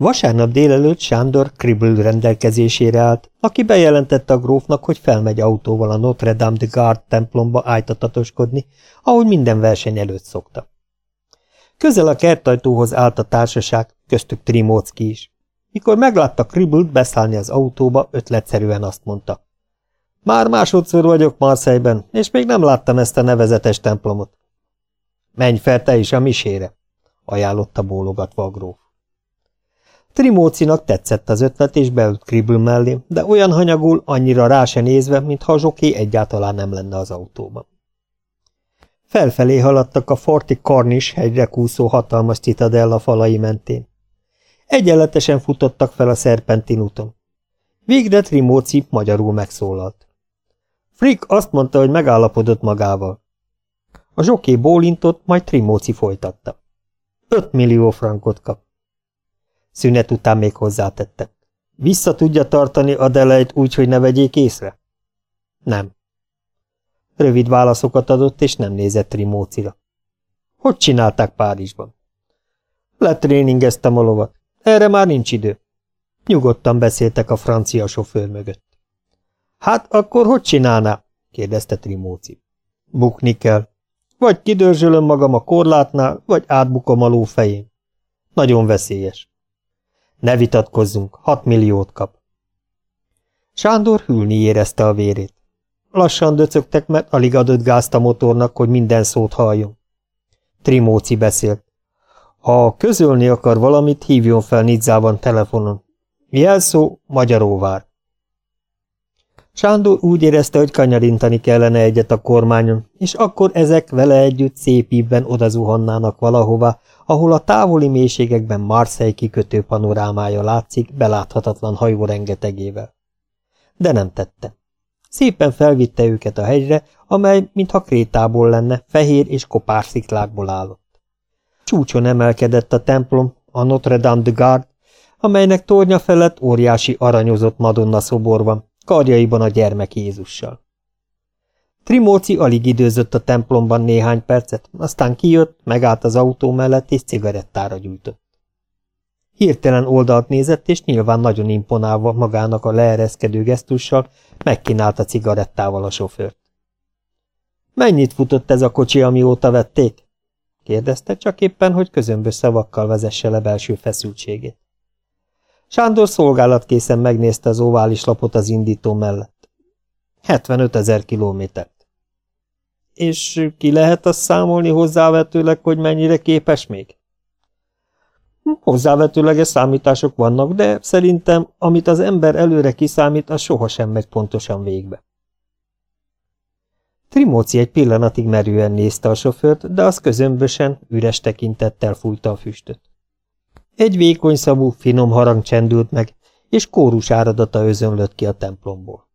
Vasárnap délelőtt Sándor Kribble rendelkezésére állt, aki bejelentette a grófnak, hogy felmegy autóval a Notre Dame de Garde templomba ájtatatoskodni, ahogy minden verseny előtt szokta. Közel a kertajtóhoz állt a társaság, köztük Trimócki is. Mikor meglátta Kribbelt beszállni az autóba, ötletszerűen azt mondta. Már másodszor vagyok Marseille-ben, és még nem láttam ezt a nevezetes templomot. Menj fel te is a misére, ajánlotta bólogatva a gróf. Trimócinak tetszett az ötlet, és beült Kribbel mellé, de olyan hanyagul, annyira rá se nézve, mintha a zsoké egyáltalán nem lenne az autóban. Felfelé haladtak a Forti Cornish hegyre kúszó hatalmas citadella falai mentén. Egyenletesen futottak fel a szerpentin úton. Végre Trimóci magyarul megszólalt. Frick azt mondta, hogy megállapodott magával. A zsoké bólintott, majd Trimóci folytatta. Öt millió frankot kap. Szünet után még hozzátette. Vissza tudja tartani Adeleit úgy, hogy ne vegyék észre? Nem. Rövid válaszokat adott, és nem nézett Trimócira. Hogy csinálták Párizsban? Letréningeztem a lovat. Erre már nincs idő. Nyugodtan beszéltek a francia sofőr mögött. Hát akkor hogy csinálná? kérdezte Trimóci. Bukni kell. Vagy kidörzsölöm magam a korlátnál, vagy átbukom a ló fején. Nagyon veszélyes. Ne vitatkozzunk, hat milliót kap. Sándor hűlni érezte a vérét. Lassan döcögtek, mert alig adott gázt a motornak, hogy minden szót halljon. Trimóci beszélt. Ha közölni akar valamit, hívjon fel Nidzában telefonon. Jelszó Magyaróvár. Sándor úgy érezte, hogy kanyarintani kellene egyet a kormányon, és akkor ezek vele együtt szép ívben odazuhannának valahova, ahol a távoli mélységekben Marseille kikötő panorámája látszik beláthatatlan hajó rengetegével. De nem tette. Szépen felvitte őket a hegyre, amely, mintha krétából lenne, fehér és kopár sziklákból állott. Csúcson emelkedett a templom, a Notre Dame de Garde, amelynek tornya felett óriási aranyozott Madonna szobor van, karjaiban a gyermek Jézussal. Trimóci alig időzött a templomban néhány percet, aztán kijött, megállt az autó mellett és cigarettára gyújtott. Hirtelen oldalt nézett, és nyilván nagyon imponálva magának a leereszkedő gesztussal megkínálta cigarettával a sofőrt. Mennyit futott ez a kocsi, amióta vették? kérdezte, csak éppen, hogy közömbös szavakkal vezesse le belső feszültségét. Sándor szolgálatkészen megnézte az ovális lapot az indító mellett. 75 ezer kilométert. És ki lehet azt számolni hozzávetőleg, hogy mennyire képes még? Hozzávetőleges számítások vannak, de szerintem, amit az ember előre kiszámít, az sohasem megy pontosan végbe. Trimóci egy pillanatig merően nézte a sofőrt, de az közömbösen, üres tekintettel fújta a füstöt. Egy vékony szavú, finom harang csendült meg, és kórus áradata özönlött ki a templomból.